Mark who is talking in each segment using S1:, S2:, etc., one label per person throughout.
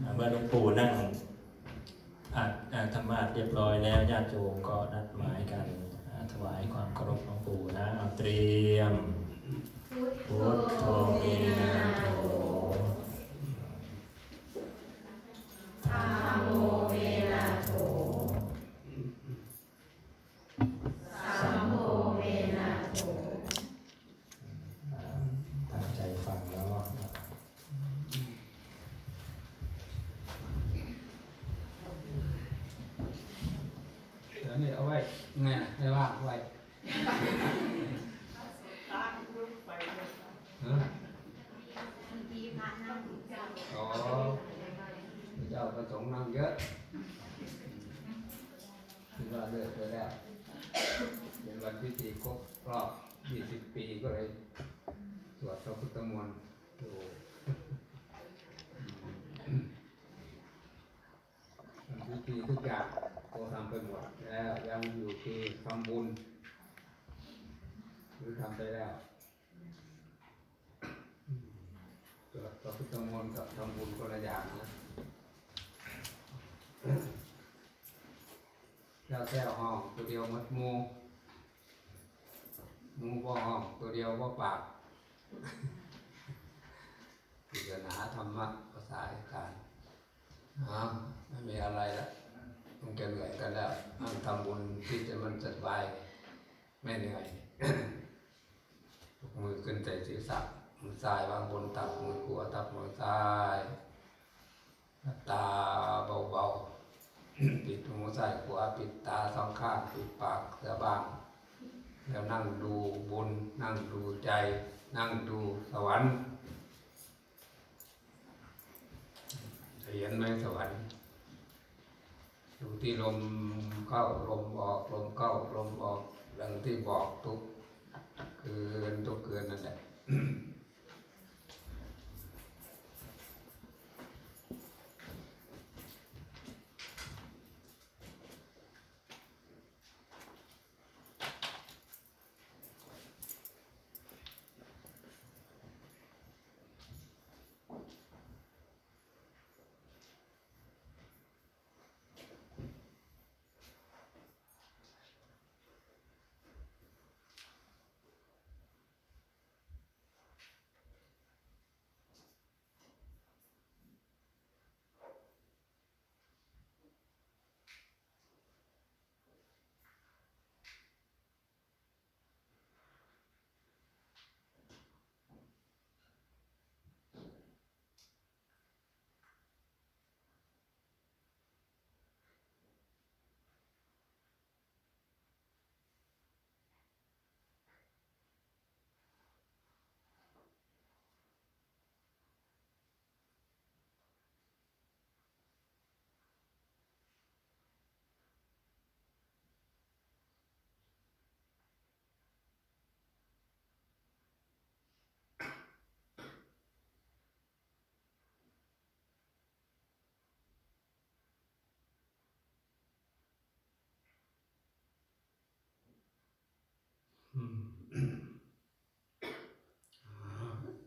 S1: เมื่อหลวงปู่นั่งอัดอาธรรมะเรียบร้อยแล้วญาติโยมก็นัดหมายกันถวายความเคารพหลวงปู่นะเอาเตรียมพุทโธเมนะโตงใจฟังแล้ว
S2: เดี๋ยวนี้เอาไว้ไงน่ะให้ว่างไว้เอออ๋อเจ้าประสงค์นั่งเยอะคิดว่าเลิกไปแล้ว เป็นวันพิธีครบรอบ 20 ปีก็เลยสวดพระพุทธมนต์ดูทำพิธีทุกอย่างโตทำไปหมดแล้วยังอยู่คือทำบุญหรือทำไปแล้วสวดพระพุทธมนต์กับทำบุญคนละอย่างนะ แล้วแก้วห้องตัวเดียวมัดมูมูบ่ห้องตัวเดียวบ่ปากพิจารณาธรรมะภาษาอีสานอ้าวไม่มีอะไรละคงจะเหนื่อยกันแล้วทำบุญที่จะมันสบายไม่เหนื่อยมือขึ้นแต่ศีรษะมือซ้ายวางบนตักมือขวาตักมือซ้ายตาเบาๆ ปิดหูซ้ายขวปิดตาสองข้างปิดปากเสือบ้าง แล้วนั่งดูบุญ นั่งดูใจ นั่งดูสวรรค์เห็นไหมสวรรค์ดูที่ลมเข้าลมออกลมเข้าลมออกดังที่บอกทุกคืนทุกคืนนั่นแหละ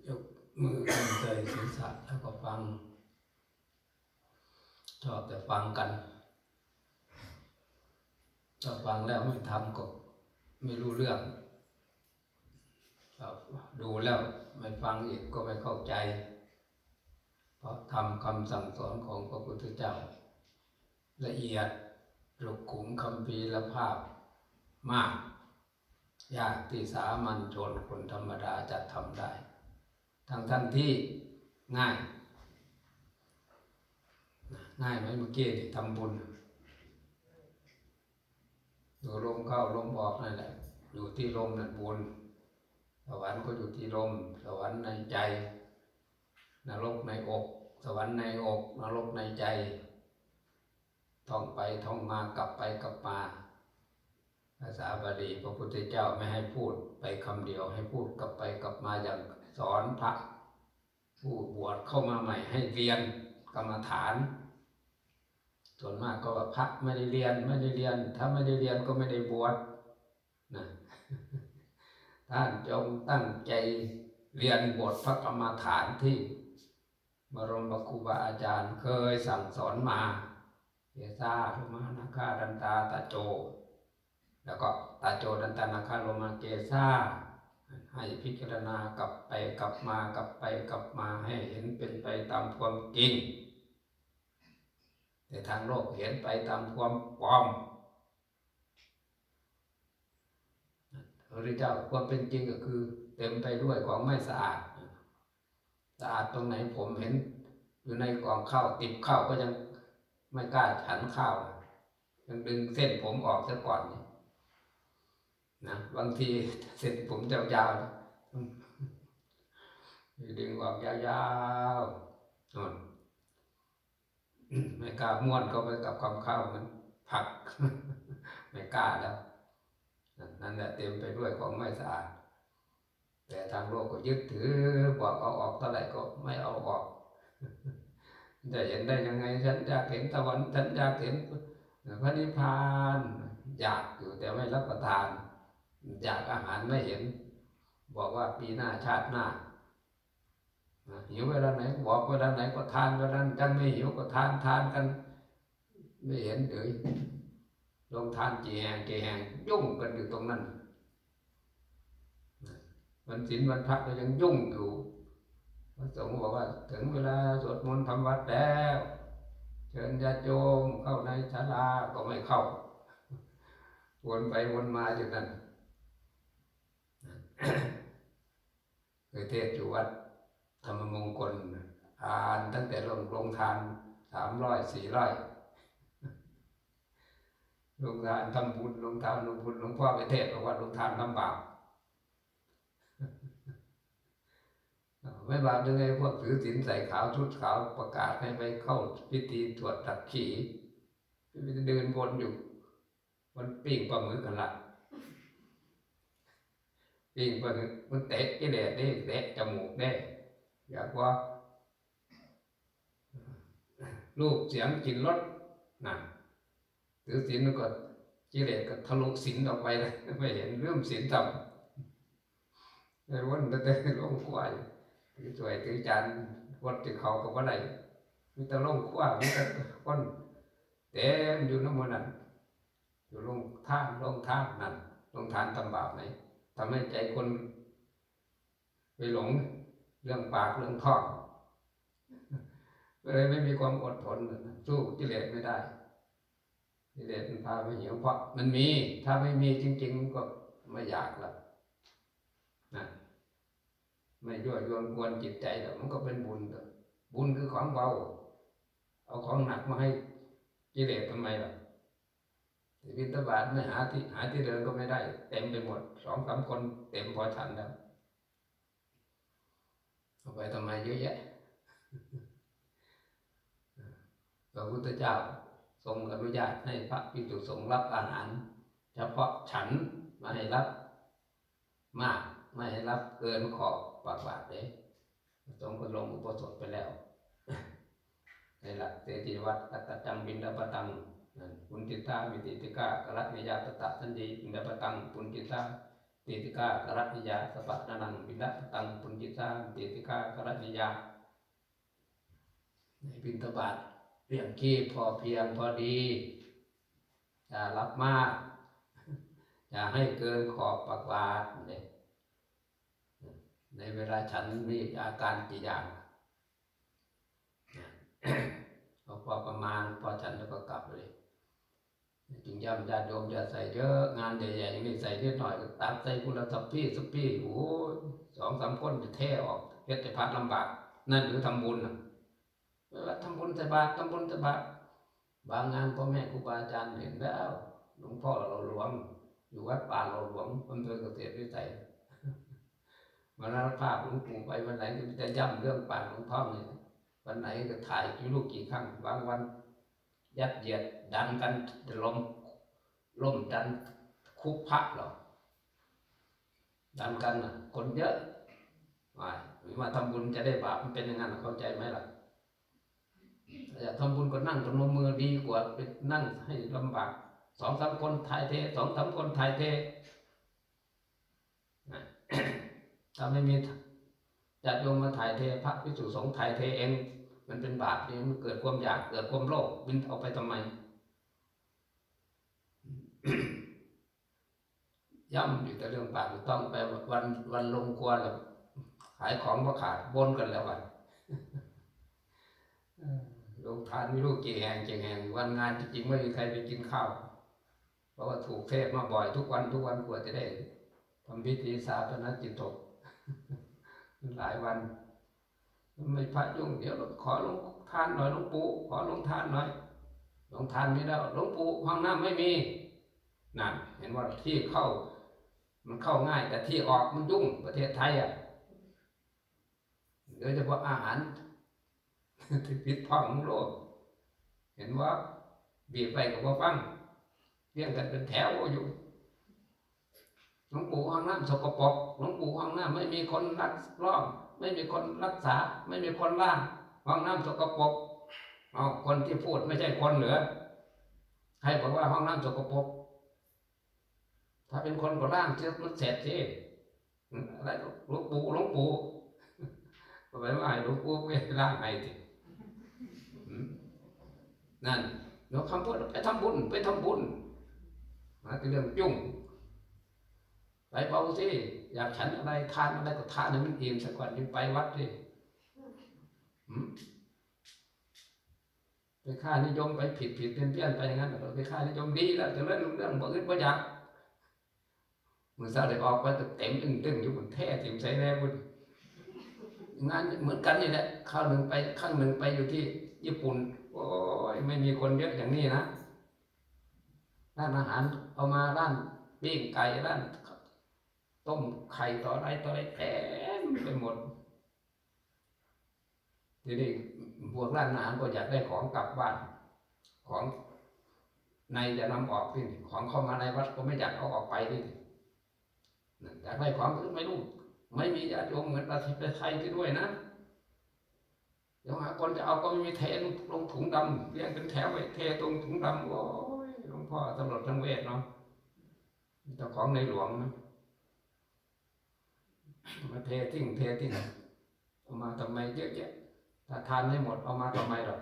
S2: ยกมือขึ้นใจศีรษะแล้วก็ฟัง ชอบแต่ฟังกันถ้าฟังแล้วไม่ทำก็ไม่รู้เรื่องครับดูแล้วไม่ฟังอีกก็ไม่เข้าใจ เพราะทำคำสั่งสอนของพระพุทธเจ้า ละเอียดรุกขุมคำพีรภาพมาก ยากที่สามัญชนคนธรรมดาจะทำได้ ทั้งทั้งที่ง่าย ง่ายไหมเมื่อกี้นี่ทำบุญดูลมเข้าลมออกนั่นแหละ อยู่ที่ลมนั่นบุญสวรรค์ก็อยู่ที่ลม สวรรค์ในใจ นรกในอก สวรรค์ในอก นรกในใจ ท่องไปท่องมากลับไปกลับมา ภาษาบาลีพระพุทธเจ้าไม่ให้พูดไปคำเดียวให้พูดกลับไปกลับมาอย่างสอนพระผู้บวชเข้ามาใหม่ให้เรียนกรรมฐาน ส่วนมากก็ว่าพระไม่ได้เรียนไม่ได้เรียน ถ้าไม่ได้เรียนก็ไม่ได้บวชนะท่านจงตั้งใจเรียนบทพระกรรมฐานที่บรมครูบาอาจารย์เคยสั่งสอนมาเยซ่าโลมานาคาดันตาตาโจ แล้วก็ตาโจดันตานาคาโลมาเกซ่าให้พิจารณากลับไปกลับมากลับไปกลับมาให้เห็นเป็นไปตามความจริงแต่ทางโลกเห็นไปตามความปลอมพระพุทธเจ้าความเป็นจริงก็คือ เต็มไปด้วยของไม่สะอาดสะอาดตรงไหนผมเห็นอยู่ในกล่องข้าวติบข้าวก็ยังไม่กล้าฉันข้าวยังดึงเส้นผมออกซะก่อนเนี่ย นะบางทีเส้นผมยาวๆนะดึงออกยาวๆนู่นไม่กล้าม้วนเข้าไปกับความเข้ามันผัก ไม่กล้าแล้ว นั่นแหละเต็มไปด้วยของไม่สะอาดแต่ทางโลกก็ยึดถือบอกเอาออกเท่าไหร่ก็ไม่เอาออกจะเห็นได้ยังไงฉันอยากเห็นตะวันฉันอยากเห็นพระนิพพานอยากอยู่แต่ไม่รับประทาน อยากอาหารไม่เห็น บอกว่าปีหน้าชาติหน้าหิวเวลาไหนบอกเวลาไหนก็ทานเวลานั้นกันไม่หิวก็ทานทานกัน ไม่เห็นเลยลงทานจีแหงจีแหงยุ่งกันอยู่ตรงนั้นวันศีลวันพระก็ยังยุ่งอยู่พระสงฆ์บอกว่าถึงเวลาสวดมนต์ทำวัดแล้วเชิญญาติโยมเข้าในศาลาก็ไม่เข้าวนไปวนมาอยู่นั่น เคยเทศอยู่วัดธรรมมงคลอ่านตั้งแต่ลงลงทานสามร้อยสี่ร้อยลงทานทำบุญลงทานลงบุญหลวงพ่อไปเทศบอกว่าลงทานทำบาปไม่บาปยังไงพวกถือศีลใส่ขาวชุดขาวประกาศให้ไปเข้าพิธีตรวจตัดขีไปเดินวนอยู่มันปิ้งปลาหมึกกันละ ปิ้งปมึกมันเตะกิเลสได้เตะจมูกได้อยากว่าลูกเสียงกินรสนั่นถือศีลมันก็กิเลสก็ทะลุศีลออกไปเลยไม่เห็นเรื่องศีลต่ำไอ้วันแต่ลงควายถือสวยถือจานวัดที่เขากับว่าไหนมีแต่ลงขวามีแต่คนเต็มอยู่น้ำมันนั่นอยู่ลงท่านลงท่านนั่นลงทานทำบาปไหน ทำให้ใจคนไปหลงเรื่องปากเรื่องท้องเลยไม่มีความอดทนสู้กิเลสไม่ได้กิเลสมันพาไปเหิวเพราะมันมี ถ้าไม่มีจริงๆมันก็ไม่อยากละนะไม่ยั่วยวนกวนจิตใจหรอกมันก็เป็นบุญบุญคือของเบา เอาของหนักมาให้กิเลสทำไมล่ะ วินทบาทไม่หาที่หาที่เดินก็ไม่ได้ เต็มไปหมดสองสามคนเต็มพอฉันแล้วเอาไปทำไมเยอะแยะพระพุทธเจ้าทรงอนุญาตให้พระภิกษุสงฆ์รับอาหาร เฉพาะฉันไม่ให้รับมากไม่ให้รับเกินขอบปากบาทเลยสงฆ์ก็ลงอุปสมบทไปแล้วในหลักเตจิวัตกัตตจังบินดาปตัง ปุญจิตามิติติกากรัตนิยาตตะสันดีบินดาปตังปุญจิตาติติกากรัตนิยาสปัตนังบินดาปตังปุญจิตาติติกากรัตนิยาในบินตบาทเรียงคีพอเพียงพอดีอย่ารับมากอย่าให้เกินขอบปากบาทเนี่ยในเวลาฉันมีอาการกี่อย่างพอประมาณพอฉันแล้วก็กลับเลย จึงย้ำญาติโยมอย่าใส่เยอะงานใหญ่ๆอย่างนี้ใส่นิดหน่อยตัดใส่กุละสับพี่สับพี่โอ้สองสามคนจะเท่ออกเฮ็ดแต่พัดลำบาก นั่นหรือทำบุญนะเวลาทำบุญใส่บาตรทำบุญใส่บาตรบางงานพ่อแม่ครูบาอาจารย์เห็นแล้วหลวงพ่อเราหลวง อยู่วัดป่าเราหลวงอำเภอเกษตรวิสัยวันนั้นภาพหลวงปู่ไปวันไหนก็จะย้ำเรื่องป่าหลวงพ่อเนี่ยวันไหนก็ถ่ายกี่ลูกกี่ครั้งบางวัน ยัดเยียด ดันกันจะลมล่มดันคุกพักหรอดันกันนะคนเยอะมามาทำบุญจะได้บาปมันเป็นย่างนั้นเข้าใจไหมล่ะอยากทำบุญก็นั่งตรงมือดีกว่าไปนั่งให้ลำบากสองสามคนถ่ายเทสองสามคนถ่ายเทถ้าไม่มีญาติโยมมาถ่ายเทพระพิสุสงฆ์ถ่ายเทเอง มันเป็นบาปนี่มันเกิดความอยากเกิดความโลภมันเอาไปทำไม ย่ำอยู่แต่เรื่องปากต้องไปวันวันลงครัวแล้วขายของก็ขาดบนกันแล้ววันลงทานไม่รู้กี่แห่งกี่แห่งวันงานจริงๆไม่มีใครไปกินข้าวเพราะว่าถูกเทศมาบ่อยทุกวันทุกวันกว่าจะได้ทำพิธีสาปนกิจศพหลายวันไม่พระยุ่งเดี๋ยวขอลงทานหน่อยหลวงปู่ขอลงทานหน่อยลงทานไม่ได้หลวงปู่ห้องน้ำไม่มี นั่นเห็นว่าที่เข้า มันเข้าง่าย แต่ที่ออกมันยุ่งประเทศไทยอะโดยเฉพาะอาหารที่พิษพ้องของโลก เห็นว่าบีบไปกับว่าฟังเรียงกันเป็นแถวอยู่หลวงปู่ห้องน้ำสกปรกหลวงปู่ห้องน้ำไม่มีคนรักรอบไม่มีคนรักษา ไม่มีคนล่างห้องน้ำสกปรกเอาคนที่พูดไม่ใช่คนเหรือใครบอกว่าห้องน้ำสกปรก ถ้าเป็นคนก็ล่างเชื่อมันเสร็จสิอะไรหลวงปู่หลวงปู่ก็ไปว่าหลวงปู่ไปล่างไงสินั่นเราคำพูดไปทำบุญไปทำบุญมาเป็นเรื่องยุ่งไปเบาสิอยากฉันอะไรทานอะไรก็ทานให้มันอิ่มสักวันยังไปวัดสิไปค่านิยมไปผิดผิดเพี้ยนเพี้ยนไปอย่างนั้นไปค่านิยมดีแล้วจะเล่นเรื่องบ่อื่นบ่อยาก มือเศร้าได้ออกไปเต็มตึงตึงอยู่บนแท่ถิ่มใส่แน่บุญงานเหมือนกันนี่แหละข้าวหนึ่งไปข้างหนึ่งไปอยู่ที่ญี่ปุ่น โอ้ยไม่มีคนเยอะอย่างนี้นะร้านอาหารเอามาร้านปิ้งไก่ร้านต้มไข่ต่ออะไรต่ออะไรเต็มไปหมดทีนี้พวกร้านอาหารก็อยากได้ของกลับบ้าน ของในจะนำออกที่ของเข้ามาในวัดก็ไม่อยากเอาออกไปที่ อยากได้ของไม่รู้ไม่มีญาติโยมเหมือนประเทศไทยที่ด้วยนะเดี๋ยวหาคนจะเอาก็ไม่มีเทลงถุงดำเรียงเป็นแถวไว้เทตรงถุงดำโอ้ยหลวงพ่อตำรวจทั้งเวทเนาะเจ้าของในหลวงนะมาเททิ้งเททิ้งเอามาทำไมเยอะแยะถ้าทานไม่หมดเอามาทำไมหรอก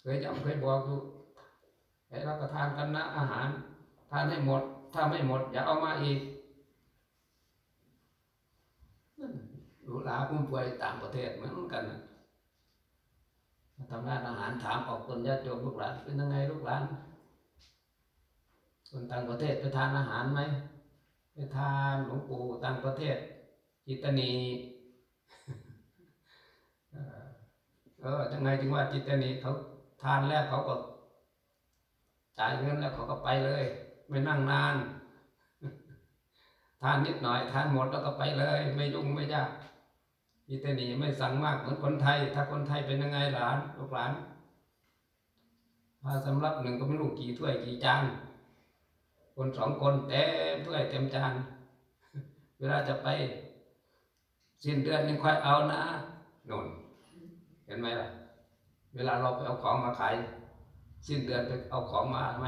S2: เคยจำเคยบอกอยู่ให้รับประทานกันนะอาหาร ทานให้หมด ถ้าไม่หมด อย่าเอามาอีก หรูหราพุ่มพวยต่างประเทศเหมือนกันทำร้านอาหารถามออกคนญาติโยมลูกหลานเป็นยังไงลูกหลาน คนต่างประเทศไปทานอาหารไหมไปทานหลวงปู่ต่างประเทศจิตนีเออยังไงจึงว่าจิตนีเขาทานแล้วเขาก็จ่ายเงินแล้วเขาก็ไปเลย ไม่นั่งนาน ทานนิดหน่อย ทานหมดแล้วก็ไปเลย ไม่ยุ่งไม่ยาก อิตาลีไม่สั่งมากเหมือนคนไทย ถ้าคนไทยเป็นยังไงหลานลูกหลานพาสำรับหนึ่งก็ไม่รู้กี่ถ้วยกี่จานคนสองคนเต็มถ้วยเต็มจาน เวลาจะไป สิ้นเดือนยังค่อยเอานะนนเห็นไหมล่ะ เวลาเราไปเอาของมาขาย สิ้นเดือนไปเอาของมาไหม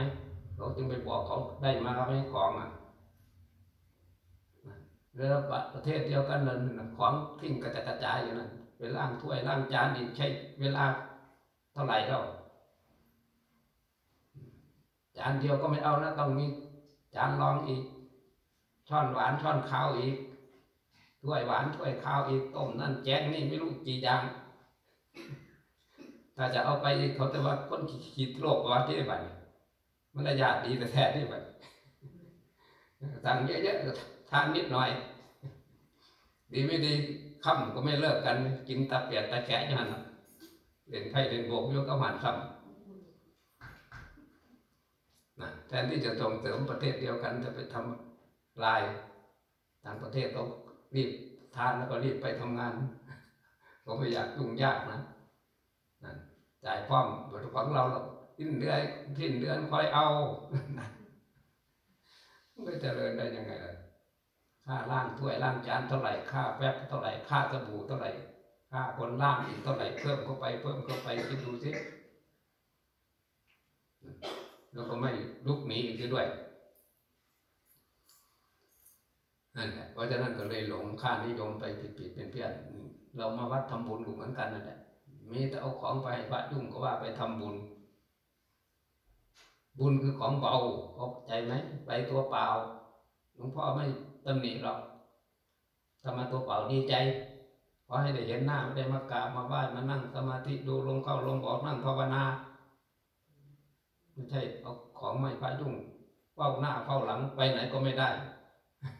S2: เราจึงไปบอกเขาได้มาไหมของอะ แล้วประเทศเดียวกันนั่นน่ะของทิ้งกระจัดกระจายอยู่นั่นไปล้างถ้วยล้างจานอีกใช้เวลาเท่าไหร่แล้วจานเดียวก็ไม่เอานะต้องมีจานรองอีก ช้อนหวานช้อนข้าวอีกถ้วยหวานถ้วยข้าวอีกต้มนั่นแจงนี่ไม่รู้กี่อย่างถ้าจะเอาไปอีกเขาจะว่าคนขีดโรควัดที่บันมันระยะดีแต่แท้ที่บัดสั่งเยอะๆ ทานนิดหน่อย ดีไม่ดีค่ำก็ไม่เลิกกัน กินตาเปียกตาแกะยันเล่นไพ่เล่นโบกโยกกระหมันค่ำนะแทนที่จะส่งเสริมประเทศเดียวกัน จะไปทำลายต่างประเทศต้องรีบทานแล้วก็รีบไปทำงานก็ไม่อยากยุ่งยากนะนั่นจ่ายพร้อมบทของเราเราทิ้นเดือนทิ้นเดือนคอยเอามันก็เจริญได้ยังไงล่ะ ค่าล้างถ้วยล้างจานเท่าไหร่ค่าแป๊บเท่าไหร่ค่าสบู่เท่าไหร่ค่าคนล้างอีกเท่าไหร่เพิ่มเข้าไปเพิ่มเข้าไปคิดดูสิแล้วก็ไม่ลุกหนีอีกด้วยนั่นแหละเพราะฉะนั้นก็เลยหลงค่านิยมไปผิดๆเป็นเพี้ยนเรามาวัดทำบุญอยู่เหมือนกันนั่นแหละมีแต่เอาของไปให้พระยุ่งก็ว่าไปทำบุญ บุญคือของเบาเข้าใจไหมไปตัวเปล่าหลวงพ่อไม่ ตำหนิหรอกทำมาตัวเปล่าดีใจขอให้ได้เห็นหน้าไม่ได้มากราบมาไหว้มานั่งสมาธิดูลงเข้าลงออกนั่งภาวนาไม่ใช่เอาของไม่พระยุ่งเฝ้าหน้าเฝ้าหลังไปไหนก็ไม่ได้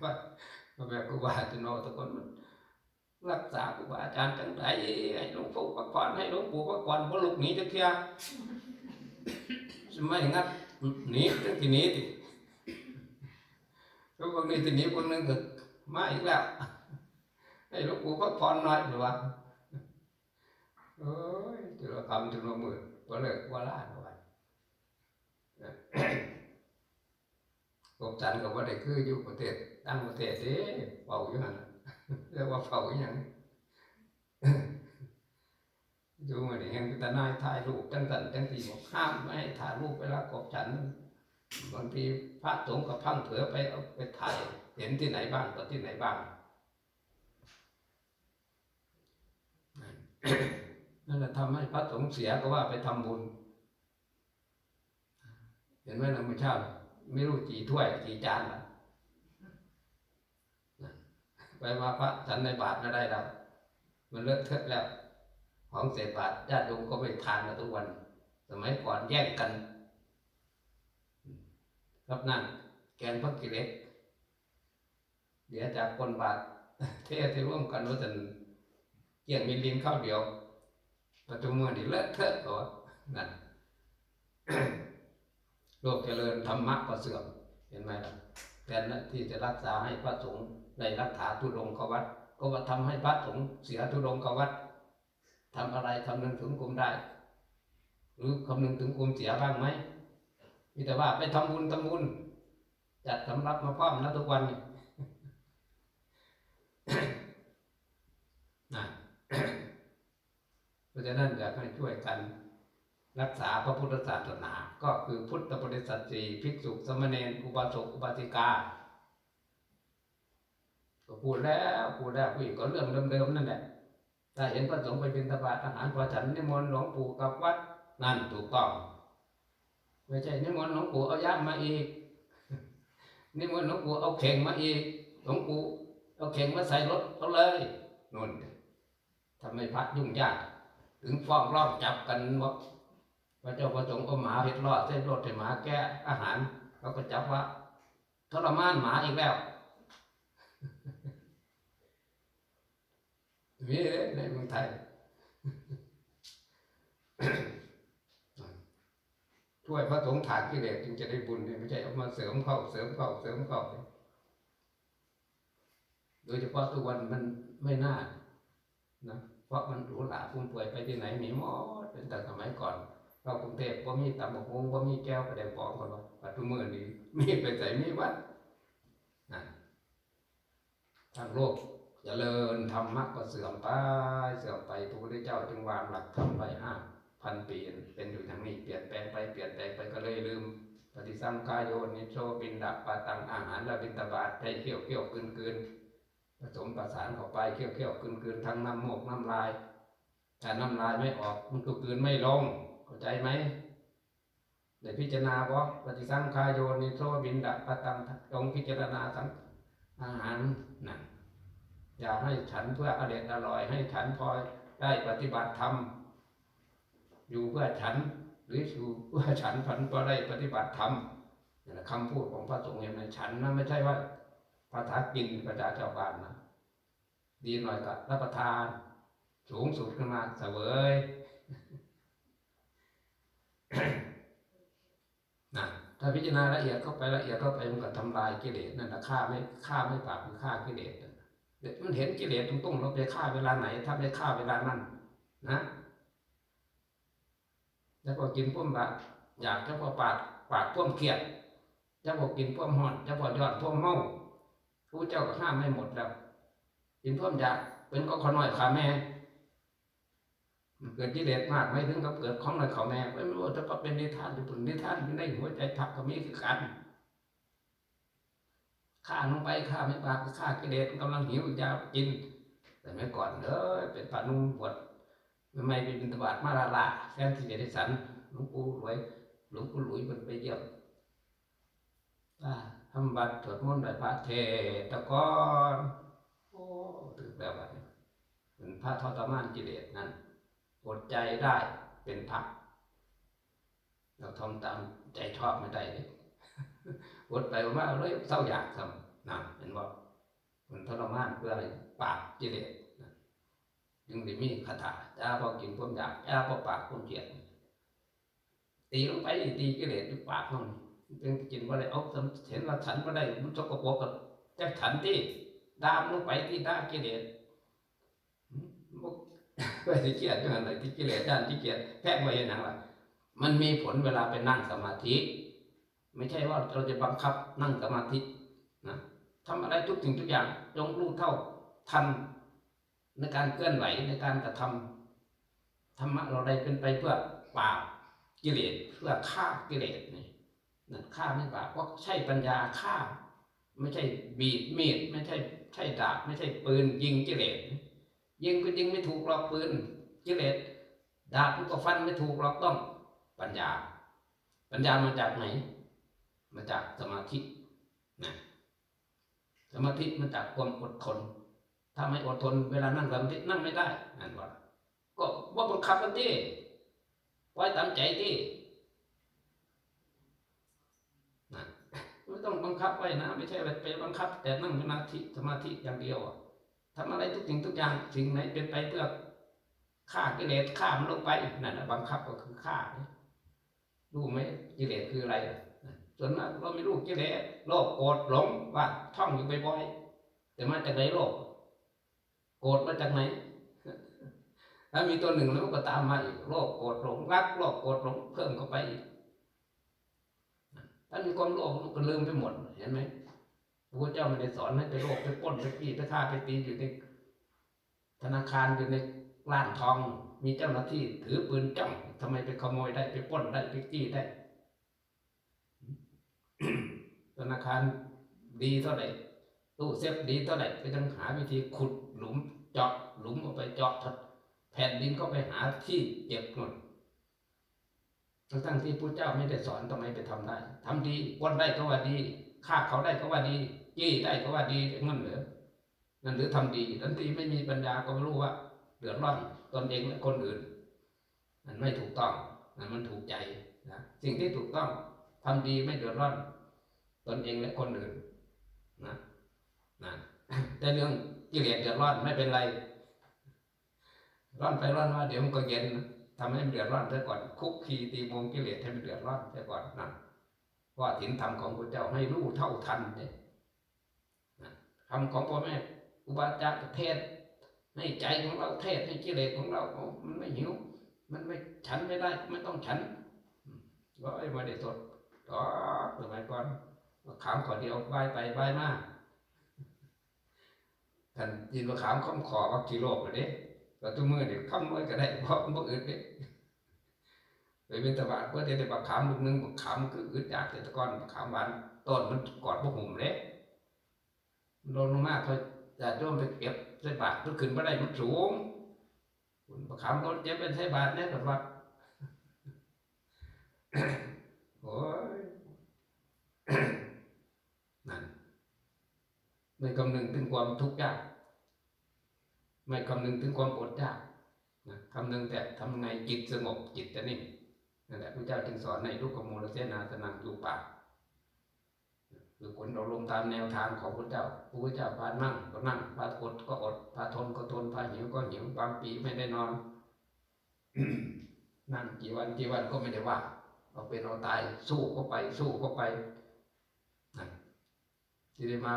S2: ว่าแบบครูบาอาจารย์โนตะคนมันรักษาครูบาอาจารย์จังไดให้หลวงปู่พักผ่อนให้หลวงปู่พักผ่อนบ่ลุกหนีจักเทียไม่งัดหนีตั้งทีหนี้ติ แล้วบางทีทีหนี้คนหนึงก็มาอีกแล้วให้หลวงปู่พักผ่อนหน่อยหรือวะโอ้ยจุลคำจุลมือตัวเลิกว่าล้านเอาไว้กบจันทร์ก็ว่าได้คืออยู่ประเทศตั้งประเทศเด้เฝ้าอยู่นั่นน่ะเรียกว่าเฝ้าอหยังดูมือนอย่างแต่นายถ่ายรูปจังสันจังสีบอกห้ามไม่ให้ถ่ายรูปเวลากบฉัน บางทีพระสงฆ์กับพังเถือไปเอาไปถ่าย เห็นที่ไหนบ้างต่อที่ไหนบ้างนั่นแหละทำให้พระสงฆ์เสียก็ว่าไปทำบุญ เห็นไหมนะมื่อเช้าไม่รู้กี่ถ้วยกี่จานละไปมาพระฉันในบาทไม่ได้แล้วมันเลอะเทอะแล้ว ของเศษบาทญาติโยมก็ไม่ทานกันทุกวัน สมัยก่อนแย่งกัน รับนั่นแกนพระกิเลสเดี๋ยวจากคนบาทเทที่ร่วมกันว่าจะเกี่ยงมีลินเข้าเดียวปัจจุบันนี่เลอะเทอะตัวนั่นโลกเจริญธรรมะก็เสื่อมเห็นไหมล่ะแทนที่จะรักษาให้พระสงฆ์ได้รักษาทุดงควัด ก็ว่าทำให้พระสงฆ์เสียทุดงควัดทำอะไรคำนึงถึงกลุ่มได้ หรือคำนึงถึงกลุ่มเสียบ้างไหม มีแต่ว่าไปทำบุญทำบุญจัดสำรับมาพร้อมนะทุกวันนี่นะเพราะฉะนั้นอยากให้ช่วยกัน รักษาพระพุทธศาสนา ก็คือพุทธบริษัทสี่ภิกษุสมณเณรอุบาสกอุบาสิกาก็พูดแล้วพูดแล้วพูดอีกก็เรื่องเดิมๆนั่นแหละถ้าเห็นพระสงฆ์ไปบิณฑบาตอาหารพอฉันนิมนต์หลวงปู่กับวัดนั่นถูกต้อง ไม่ใช่นิมนต์หลวงปู่เอาย่ามมาอีกนิมนต์หลวงปู่เอาเข่งมาอีกหลวงปู่เอาเข่งมาใส่รถเขาเลยนู่นทำให้พระยุ่งยาก ถึงฟ้องร้องจับกันว่าพระเจ้าประสงค์เอาหมาเห็ดรอดเส้นรถให้หมาแก้อาหารเขาก็จับว่าทรมานหมาอีกแล้วมีเลยในเมืองไทย ช่วยพระสงฆ์ถากกิเลสจึงจะได้บุญเนี่ยไม่ใช่เอามาเสริมเข้าเสริมเข้าเสริมเข้าโดยเฉพาะทุกวันมันไม่น่านะเพราะมันหรูหราฟุ่มเฟือยไปที่ไหนมีหมดเป็นแต่สมัยก่อน เรากรุงเทพว่ามีตำบกฮงว่ามีแก้วกระเด็นปองคนว่าปัจจุบันนี้มีไปใส่มีวัดนะทางโลกจเจริญธรรมะก็เสื่อมไปเสื่อมไปพระพุทธเจ้าจึงวางหลักธรรมไว้ห้า พันปีเป็นอยู่อย่างนี้เปลี่ยนแปลงไปเปลี่ยนแปลงไปก็เลยลืม ปฏิสังขายโยนิโชบินดับปาตังอาหารและบินตบาทให้เคี่ยวเคี่ยวกืนกืนผสมประสานเข้าไปเคี่ยวเคี่ยวกืนกืนทั้งน้ำหมกน้ำลายแต่น้ำลายไม่ออกมันก็กืนไม่ลงเข้าใจไหมได้พิจารณาบ่ปฏิสังขายโยนิโชบินดับปาตังจงพิจารณาสังอาหารนั่นอย่าให้ฉันเพื่ออร่อยอร่อยให้ฉันพอได้ปฏิบัติธรรม อยู่เพื่อฉัน หรืออยู่เพื่อฉันผันพอได้ปฏิบัติธรรมนี่แหละคำพูดของพระสงฆ์เห็นไหมฉันนะไม่ใช่ว่าภาษากินประชาชาวบ้านนะดีหน่อยก็รับประทาน สูงสุดขึ้นมาเสวยนะถ้าพิจารณาละเอียดเข้าไปละเอียดเข้าไปมันก็ทำลายกิเลสนั่นแหละฆ่าไม่ฆ่าไม่ปราบคือฆ่ากิเลสเดี๋ยวมันเห็นกิเลสตรงๆเราไปฆ่าเวลาไหน ถ้าไม่ฆ่าเวลานั้นนะ แล้วก็กินพ่มบาอยากจะพอปากปากพ่มเครียดจะพอกินพ่มหอนจะพอยอดพ่มเมาผู้เจ้าก็ห้ามไม่หมดแล้ว กินพ่มอยากเป็นก็ขอน้อยขาแม่เกิดกิเลสมากไม่ถึงกับเกิดของน้อยขาแม่ไม่รู้ว่าจะก็เป็นนิทานอยู่บนนิทานอยู่ในหัวใจทักก็มีคือกันฆ่าลงไปฆ่าไม่ปากฆ่ากิเลสกำลังหิวอยากกิน แต่เมื่อก่อนเด้อเป็นปานุ่มบวช ไมไปบินตบาทมาลาลาแทนที่จะได้สันหลวงปู่รวยหลวงปู่หลุยมันไปเยี่ยมอ่าทำบัตรสวดมนต์ไหว้พระเทตะกอนโอ้ถึงแบบว่าเป็นพระทอตมานกิเลสนั้นอดใจได้เป็นพระเราทำตามใจชอบไม่ได้เลยอดไปว่าเลยเศร้าอยากทำนะเห็นว่ามันทรมานเพื่ออะไรปราบกิเลส จึงได้มีคาถาจ้าพอกินความอยากจ้าพอปากความเกลียดตีลงไปตีกิเลสด้วยปากมันเป็นกินว่าอะไรเอาเห็นว่าฉันว่าได้มันสกปรกกับจะฉันที่ดามลงไปที่ด้ากิเลสอืมบ่ไม่ได้เกลียดเรื่องอะไรที่กิเลสด้านที่เกลียดแพ้ไว้อย่างไรล่ะมันมีผลเวลาไปนั่งสมาธิ ไม่ใช่ว่าเราจะบังคับนั่งสมาธินะทำอะไรทุกสิ่งทุกอย่างจงรู้เท่าทัน ในการเคลื่อนไหวในการกระทำธรรมะเราได้เป็นไปเพื่อปราบกิเลสเพื่อฆ่ากิเลสนี่นั่นฆ่าไม่ปราบเพราะใช่ปัญญาฆ่า ไม่ใช่บีดมีดไม่ใช่ใช่ดาบไม่ใช่ปืนยิงกิเลสยิงก็ยิงไม่ถูกหรอกปืนกิเลสดาบก็ฟันไม่ถูกหรอกต้องปัญญา ปัญญามาจากไหน มาจากสมาธินะสมาธิมาจากความอดทน ถ้าไม่อดทนเวลานั่งสมาธินั่งไม่ได้นั่นว่าก็ว่าบังคับกันที่ไว้ตามใจที่นะไม่ต้องบังคับไว้นะ ไม่ใช่ไปบังคับ แต่นั่งสมาธิสมาธิอย่างเดียวทำอะไรทุกสิ่งทุกอย่างสิ่งไหนเป็นไปเพื่อฆ่ากิเลสฆ่ามันลงไปนั่นนะบังคับก็คือฆ่ารู้ไหมกิเลสคืออะไรส่วนมากเราไม่รู้กิเลสโลภโกรธหลงว่าท่องอยู่บ่อยๆแต่มาจากไหนโลภ โกรธมาจากไหน ถ้ามีตัวหนึ่งแล้วมันก็ตามมาอีกโลภโกรธหลงรักโลภโกรธหลงเพิ่มเข้าไปอีกถ้ามีความโลภก็ลืมไปหมด เห็นไหมพระเจ้าไม่ได้สอนให้ไปโลภไปป้นไปปี้ไปฆ่าไปตีอยู่ในธนาคารอยู่ในร้านทอง มีเจ้าหน้าที่ถือปืนจ้องทำไมไปขโมยได้ไปป้นได้ไปจี้ได้ ธนาคารดีเท่าไหร่ตู้เซฟดีเท่าไหร่ก็ต้องหาวิธีขุด หลุมเจาะหลุมเอาไปเจาะแผ่นดินก็ไปหาที่เก็บหมดทั้งที่พระเจ้าไม่ได้สอนทำไมไปทำได้ทำดีปล้นได้ก็ว่าดีฆ่าเขาได้ก็ว่าดีจี้ได้ก็ว่าดีนั่นเหรือนั่นหรือทำดีทันทีไม่มีปัญญาก็ไม่รู้ว่าเดือดร้อนตนเองและคนอื่น มันไม่ถูกต้องนั่นมันถูกใจนะสิ่งที่ถูกต้องทำดีไม่เดือดร้อนตนเองและคนอื่นนะนะแต่เรื่อง กิเลสเดือดร้อนไม่เป็นไร ร้อนไปร้อนมาเดี๋ยวมันก็เย็นนะทำให้มันเดือดร้อนเสียก่อน คุกคีตีวงกิเลสให้มันเดือดร้อนเสียก่อนนะว่าถิ่นธรรมของพระเจ้าให้รู้เท่าทันเนี่ยคำของพ่อแม่อุบาจารย์เทศให้ใจของเราเทศให้กิเลสของเราเอามันไม่หิว มันไม่ฉันไม่ได้ไม่ต้องฉันก็ไอ้มาได้สดก็สมัยก่อนขามขอเดียวใบไปใบมา ท่านยินว่าขามข้อมขอว่ากิโลกเลยเด้ก็ตัวมือเดี๋ยวข้ามไว้ก็ได้เพราะมันอึดเด้ไปเป็นตบาดเพื่อจะได้บักขามลูกนึงบักขามคืออึดจากแต่ตะกอนบักขามหวานต้นมันกอดพวกหุ่มเด้มันโดนมากเขาจะโยมไปเก็บใส่บาทมันขึ้นมาได้มันสูงบักขามโดนเจ็บเป็นใส่บาทเนี่ยแบบว่าโอ้ย ไม่คำนึงถึงความทุกข์ยาก ไม่คำนึงถึงความอดยากนะคำนึงแต่ทำไงจิตสงบจิตจะนิ่งนั่นแหละพระเจ้าจึงสอนในลูกขโมลเสนาสนังอยู่ป่าคือผลเราลงตามแนวทางของพระเจ้าพระเจ้าพานั่งก็นั่งพาอดก็อดพาทนก็ทนพาหิวก็หิวบางปีไม่ได้นอน นั่งกี่วันกี่วันก็ไม่ได้ว่าเอาเป็นเอาตายสู้เข้าไปสู้เข้าไปนะที่ได้มา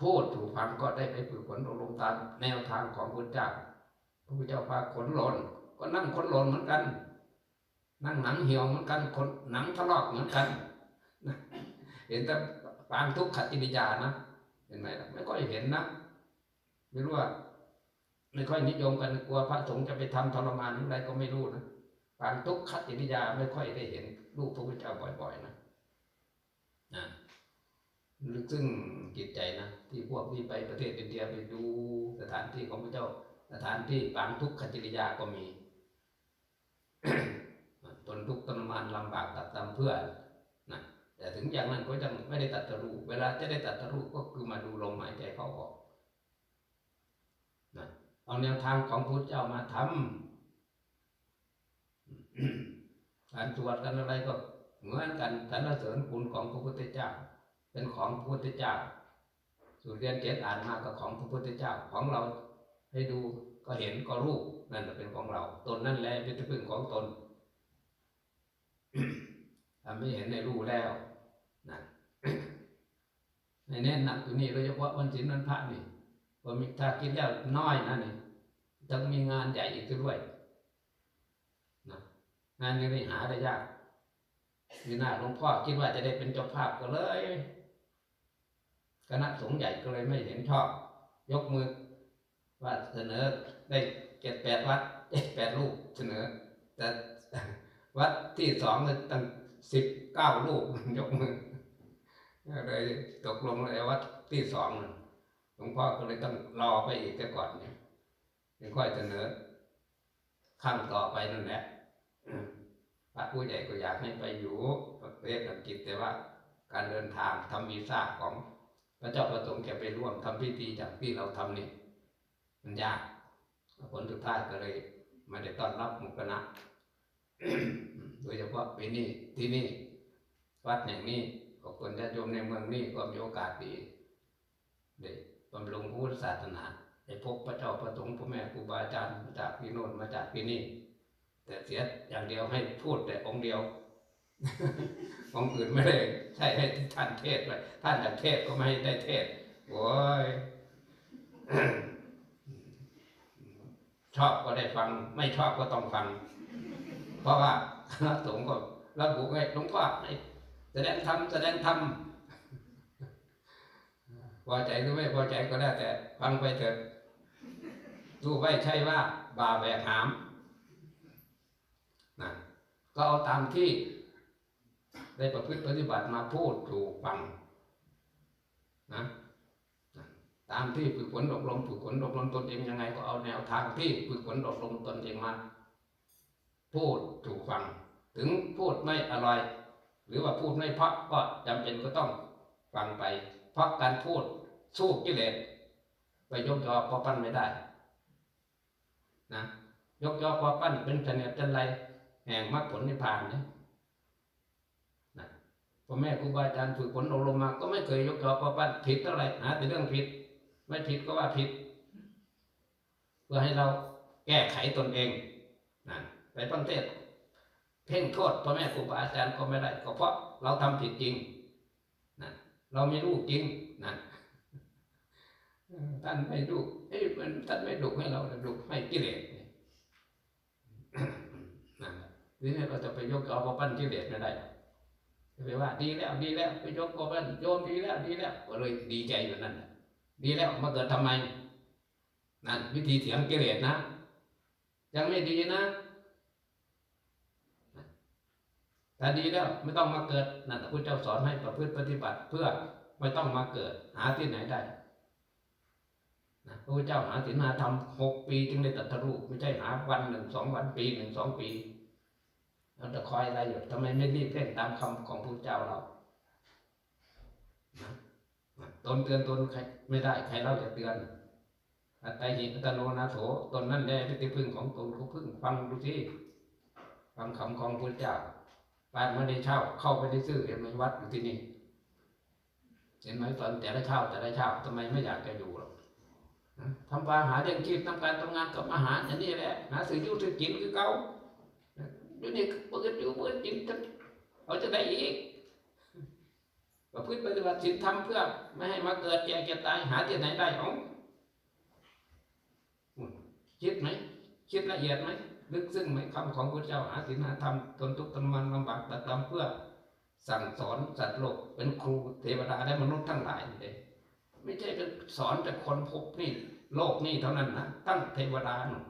S2: พูดถูกฟังก็ได้ไปฝึกฝนอบรมตามแนวทางของพระเจ้าพระพุทธเจ้าพาขนหลนก็นั่งขนหลนเหมือนกัน นั่งหนังเหี่ยวเหมือนกันขนหนังทะลอกเหมือนกันเห็นแต่ปางทุกขจิริยานะเห็นไหมล่ะไม่ค่อยเห็นนะไม่รู้ว่าไม่ค่อยนิยมกันกลัวพระสงฆ์จะไปทำทรมานอะไรก็ไม่รู้นะปางทุกขจิริยาไม่ค่อยได้เห็นรูปพระพุทธเจ้าบ่อย ๆ นะ ลึกซึ่งจิตใจนะที่พวกที่ไปประเทศอินเดียไปดูสถานที่ของพระเจ้า สถานที่ปางทุกขจิริยาก็มีตนทุกข์ทรมานลำบากตัดตามเพื่อนะแต่ถึงอย่างนั้นก็ยังไม่ได้ตัดตรูเวลาจะได้ตัดตรูก็คือมาดูลมหายใจเข้าออกนะเอาแนวทางของพุทธเจ้ามาทำการสวดกันอะไรก็เหมือนกันสรรเสริญคุณของพระพุทธเจ้า เป็นของพระพุทธเจ้าสูตรเรียนเจ็ดอ่านมาก็ของพระพุทธเจ้าของเราให้ดูก็เห็นก็รู้นั่นเป็นของเรา ตนนั่นแหละเป็นที่พึ่งของตนทำไม่เห็นในรู้แล้วนะในเน้นหนักอยู่นี่โดยเฉพาะวันศีลวันพระนี่พอมีถ้ากินแล้วน้อยนะนี่ต้องมีงานใหญ่อีกด้วยนะงานนี้ไม่หาได้ยากมีหน้าหลวงพ่อคิดว่าจะได้เป็นเจ้าภาพก็เลย คณะสงฆ์ใหญ่ก็เลยไม่เห็นชอบ ยกมือว่าเสนอได้เจ็ดแปดวัดเจ็ดแปดรูปเสนอ แต่วัดที่สองนี่ยตั้งสิบเก้ารูปยกมือเลยตกลงเลยวัดที่สองน่ะหลวงพ่อก็เลยต้องรอไปอีกแต่ก่อนเนี่ยถึงค่อยเสนอขั้นต่อไปนั่นแหละพระผู้ใหญ่ก็อยากให้ไปอยู่ประเทศอังกฤษแต่ว่าการเดินทางทำวีซ่าของ พระเจ้าประสงค์แกไปร่วมทำพิธีจากที่เราทำนี่มันยากผลสุดท้ายก็เลยไม่ได้ต้อนรับหมุกนะโดยเฉพาะไปนี้ที่นี่ วัดแห่งนี้ก็คนญาติโยมในเมืองนี้ก็มีโอกาสดีได้บำรุงพุทธศาสนาได้พบพระเจ้าประสงค์พ่อแม่ครูบาอาจารย์มาจากที่โน่นมาจากที่นี่ แต่เสียอย่างเดียวให้พูดแต่องค์เดียว องอื่นไม่ได้ใช่ให้ท่านเทศไปท่านอยากเทศก็ไม่ได้เทศโอ้ยชอบก็ได้ฟัง ไม่ชอบก็ต้องฟัง เพราะว่าคณะสงฆ์ก็ระบุไว้หลวงพ่อให้แสดงธรรมแสดงธรรมพอใจหรือไม่พอใจก็ได้แต่ฟังไปเถิดดูไว้ใช่ว่า บาแบกหามนะก็เอาตามที่ ได้ประพฤติปฏิบัติมาพูดถูกฟังนะตามที่ฝึกฝนอบรมฝึกฝนอบรมตนเองยังไงก็เอาแนวทางที่ฝึกฝนอบรมตนเองมา พูดถูกฟัง ถึงพูดไม่อร่อย หรือว่าพูดไม่เพราะก็จำเป็นก็ต้องฟังไป เพราะการพูดสู้กิเลสไปยกยอพอปั้นไม่ได้นะยกยอพอปั้นเป็นเสน่ห์จันไรแห่งมรรคผลนิพพานเนี่ย พ่อแม่ครูบาอาจารย์ฝึกฝนอบรมมา ก็ไม่เคยยกยอพอปั้นผิดเท่าไหร่หาแต่เรื่องผิด ไม่ผิดก็ว่าผิด เพื่อให้เราแก้ไขตนเองนะไปฟังเทศเพ่งโทษพ่อแม่ครูบาอาจารย์ก็ไม่ได้ก็เพราะเราทำผิดจริงนะเราไม่รู้จริงนะท่านไม่ดูเอ้ยมันท่านไม่ดุให้เราดุให้กิเลสเนี่ยนั่นแหละทีนี้เราจะไปยกเอาพอปั้นกิเลสไม่ได้ หรอกจะไปว่าดีแล้วดีแล้วไปยกพอปั้นโยมดีแล้วดีแล้วก็เลยดีใจอยู่นั่นดีแล้วมาเกิดทำไมนั่นวิธีเถียงกิเลสนะ ยังไม่ดีนะแต่ดีแล้วไม่ต้องมาเกิดนั่นพระพุทธเจ้าสอนให้ประพฤติปฏิบัติเพื่อไม่ต้องมาเกิด หาที่ไหนได้นะพระพุทธเจ้าหาศีลหาธรรมหกปีจึงได้ตรัสรู้ไม่ใช่หาวันหนึ่งสองวันปีหนึ่งสองปี เราจะคอยอะไรอยู่ทำไมไม่รีบเร่งตามคำของพระเจ้าเราตนเตือนตนใครไม่ได้ใครเราจะเตือนอัตตาหิอัตโนนาโถตนนั่นแหละเป็นที่พึ่งของตนเขาพึ่งฟังดูที่ฟังคำของพระเจ้าบ้านไม่ได้เช่าเข้าไปได้ซื้อเห็นไหมวัดอยู่ที่นี่เห็นไหมตอนแต่ละเช่าแต่ละเช่าทำไมไม่อยากจะอยู่หรอกทำปลาหาเลี้ยงชีพทำการทำงานกับอาหารอย่างนี้แหละหาสื่อยุ่สื่อกินคือเก่า เดี๋ยวนี้เปิดอยู่เปิดกินจะเอาจะได้อีกประพฤติปฏิบัติศีลทำเพื่อ ไม่ให้มาเกิดแก่เก็บตายหาที่ไหนได้ของคิดไหมคิดละเอียดไหมลึกซึ้งไหมคำของพระเจ้าหาศีลหาธรรมทนทุกข์ทรมานลำบากแต่ทำเพื่อ สั่งสอนสัตว์โลกเป็นครูเทวดาและมนุษย์ทั้งหลายเองไม่ใช่จะสอนแต่คนพบนี่โลกนี่เท่านั้นนะตั้งเทวดาหนุน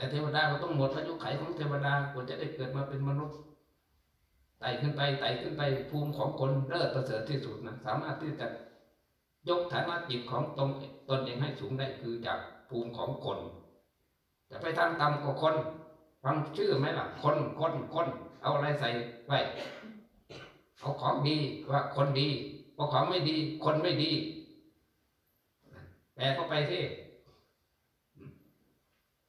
S2: แต่เทวดาก็ต้องหมดอายุไขของเทวดากว่าจะได้เกิดมาเป็นมนุษย์ไต่ขึ้นไปไต่ขึ้นไปภูมิของคนเลิศประเสริฐที่สุดนะสามารถที่จะยกฐานะจิตของตนตนเองให้สูงได้คือจากภูมิของคนจะไปทางต่ำกว่าคนฟังชื่อไหมล่ะคนคนคนเอาอะไรใส่ไว้เอาของดีว่าคนดีเอาของไม่ดี คนไม่ดีแปลเข้าไปสิ